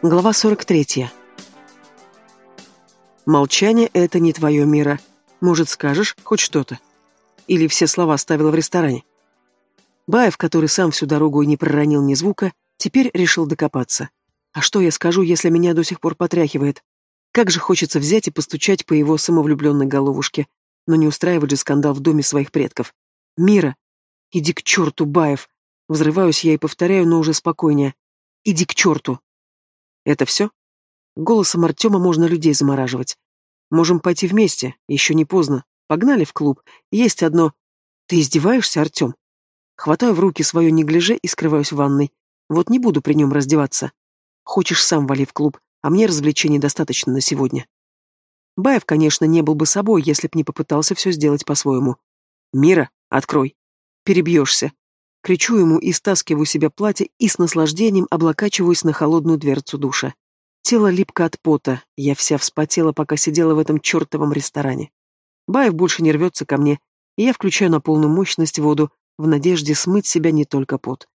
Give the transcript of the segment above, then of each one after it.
Глава 43. Молчание — это не твое мира. Может, скажешь хоть что-то? Или все слова оставила в ресторане? Баев, который сам всю дорогу и не проронил ни звука, теперь решил докопаться. А что я скажу, если меня до сих пор потряхивает? Как же хочется взять и постучать по его самовлюбленной головушке, но не устраивать же скандал в доме своих предков. Мира! Иди к черту, Баев! Взрываюсь я и повторяю, но уже спокойнее. Иди к черту! Это все? Голосом Артема можно людей замораживать. Можем пойти вместе, еще не поздно. Погнали в клуб. Есть одно... Ты издеваешься, Артем? Хватаю в руки свое неглиже и скрываюсь в ванной. Вот не буду при нем раздеваться. Хочешь, сам вали в клуб, а мне развлечений достаточно на сегодня. Баев, конечно, не был бы собой, если б не попытался все сделать по-своему. «Мира, открой!» «Перебьешься!» Кричу ему и стаскиваю себе платье и с наслаждением облокачиваюсь на холодную дверцу душа. Тело липко от пота, я вся вспотела, пока сидела в этом чертовом ресторане. Баев больше не рвется ко мне, и я включаю на полную мощность воду, в надежде смыть себя не только пот.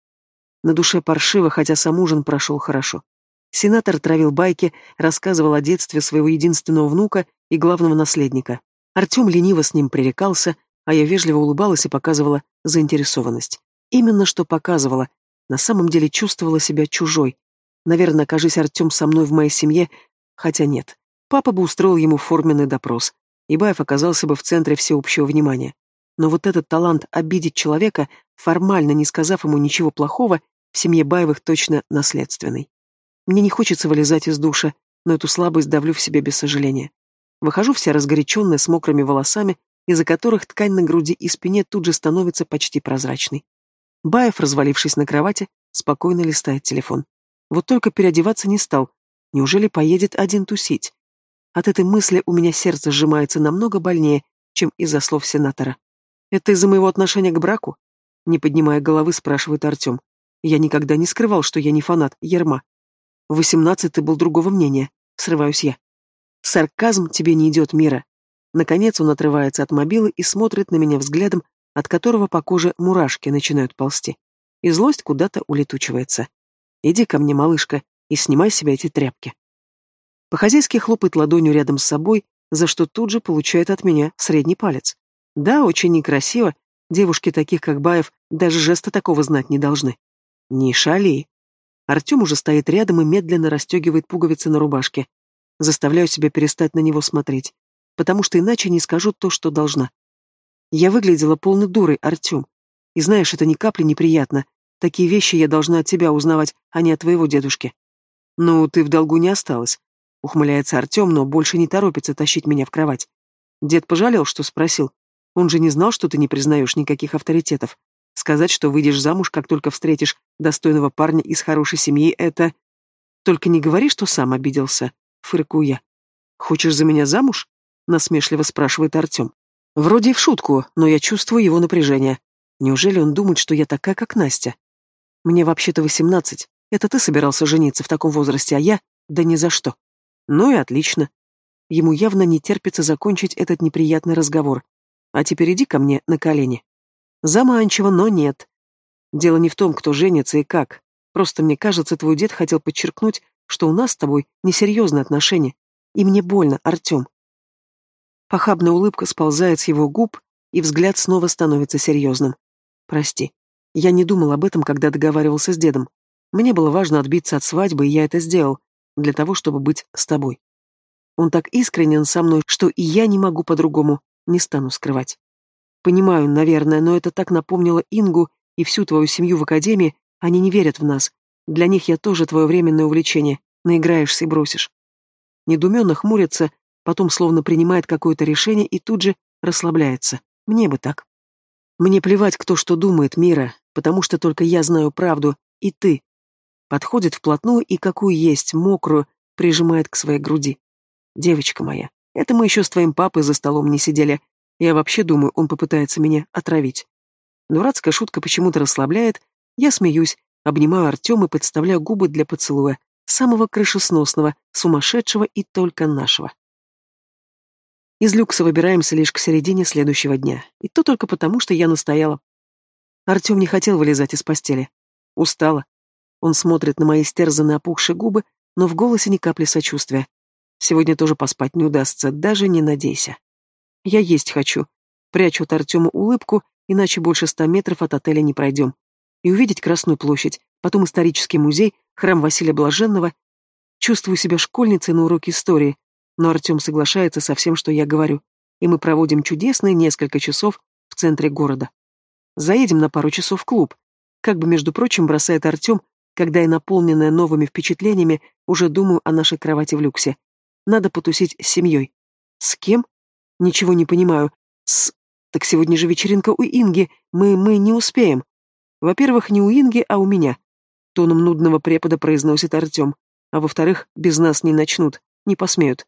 На душе паршиво, хотя сам ужин прошел хорошо. Сенатор травил байки, рассказывал о детстве своего единственного внука и главного наследника. Артем лениво с ним пререкался, а я вежливо улыбалась и показывала заинтересованность. Именно что показывала. На самом деле чувствовала себя чужой. Наверное, окажись Артем со мной в моей семье, хотя нет. Папа бы устроил ему форменный допрос. и Баев оказался бы в центре всеобщего внимания. Но вот этот талант обидеть человека, формально не сказав ему ничего плохого, в семье Баевых точно наследственный. Мне не хочется вылезать из душа, но эту слабость давлю в себе без сожаления. Выхожу вся разгоряченная, с мокрыми волосами, из-за которых ткань на груди и спине тут же становится почти прозрачной. Баев, развалившись на кровати, спокойно листает телефон. Вот только переодеваться не стал. Неужели поедет один тусить? От этой мысли у меня сердце сжимается намного больнее, чем из-за слов сенатора. Это из-за моего отношения к браку? Не поднимая головы, спрашивает Артем. Я никогда не скрывал, что я не фанат Ерма. В восемнадцать ты был другого мнения. Срываюсь я. Сарказм тебе не идет, Мира. Наконец он отрывается от мобилы и смотрит на меня взглядом, от которого по коже мурашки начинают ползти, и злость куда-то улетучивается. «Иди ко мне, малышка, и снимай с себя эти тряпки». По-хозяйски хлопает ладонью рядом с собой, за что тут же получает от меня средний палец. Да, очень некрасиво, девушки таких, как Баев, даже жеста такого знать не должны. Не шали. Артем уже стоит рядом и медленно расстегивает пуговицы на рубашке. Заставляю себя перестать на него смотреть, потому что иначе не скажу то, что должна. Я выглядела полной дурой, Артем. И знаешь, это ни капли неприятно. Такие вещи я должна от тебя узнавать, а не от твоего дедушки. Ну, ты в долгу не осталась. Ухмыляется Артем, но больше не торопится тащить меня в кровать. Дед пожалел, что спросил. Он же не знал, что ты не признаешь никаких авторитетов. Сказать, что выйдешь замуж, как только встретишь достойного парня из хорошей семьи, это... Только не говори, что сам обиделся, фыркую я. Хочешь за меня замуж? Насмешливо спрашивает Артем. Вроде и в шутку, но я чувствую его напряжение. Неужели он думает, что я такая, как Настя? Мне вообще-то восемнадцать. Это ты собирался жениться в таком возрасте, а я? Да ни за что. Ну и отлично. Ему явно не терпится закончить этот неприятный разговор. А теперь иди ко мне на колени. Заманчиво, но нет. Дело не в том, кто женится и как. Просто мне кажется, твой дед хотел подчеркнуть, что у нас с тобой несерьезные отношения. И мне больно, Артем. Похабная улыбка сползает с его губ, и взгляд снова становится серьезным. «Прости. Я не думал об этом, когда договаривался с дедом. Мне было важно отбиться от свадьбы, и я это сделал, для того, чтобы быть с тобой. Он так искренен со мной, что и я не могу по-другому, не стану скрывать. Понимаю, наверное, но это так напомнило Ингу и всю твою семью в академии, они не верят в нас. Для них я тоже твое временное увлечение, наиграешься и бросишь. Недуменно хмурится, потом словно принимает какое-то решение и тут же расслабляется. Мне бы так. Мне плевать, кто что думает, Мира, потому что только я знаю правду, и ты. Подходит вплотную и какую есть, мокрую, прижимает к своей груди. Девочка моя, это мы еще с твоим папой за столом не сидели. Я вообще думаю, он попытается меня отравить. Дурацкая шутка почему-то расслабляет. Я смеюсь, обнимаю Артема и подставляю губы для поцелуя. Самого крышесносного, сумасшедшего и только нашего. Из люкса выбираемся лишь к середине следующего дня. И то только потому, что я настояла. Артем не хотел вылезать из постели. Устала. Он смотрит на мои стерзанные опухшие губы, но в голосе ни капли сочувствия. Сегодня тоже поспать не удастся, даже не надейся. Я есть хочу. Прячу от Артема улыбку, иначе больше ста метров от отеля не пройдем. И увидеть Красную площадь, потом исторический музей, храм Василия Блаженного. Чувствую себя школьницей на уроке истории, но Артем соглашается со всем, что я говорю, и мы проводим чудесные несколько часов в центре города. Заедем на пару часов в клуб. Как бы, между прочим, бросает Артем, когда я, наполненная новыми впечатлениями, уже думаю о нашей кровати в люксе. Надо потусить с семьей. С кем? Ничего не понимаю. С... Так сегодня же вечеринка у Инги. Мы... мы не успеем. Во-первых, не у Инги, а у меня. Тоном нудного препода произносит Артем. А во-вторых, без нас не начнут. Не посмеют.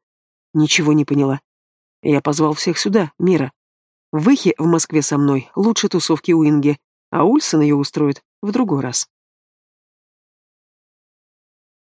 Ничего не поняла. Я позвал всех сюда, Мира. Выхи в Москве со мной, лучше тусовки у Инги, а Ульсон ее устроит в другой раз.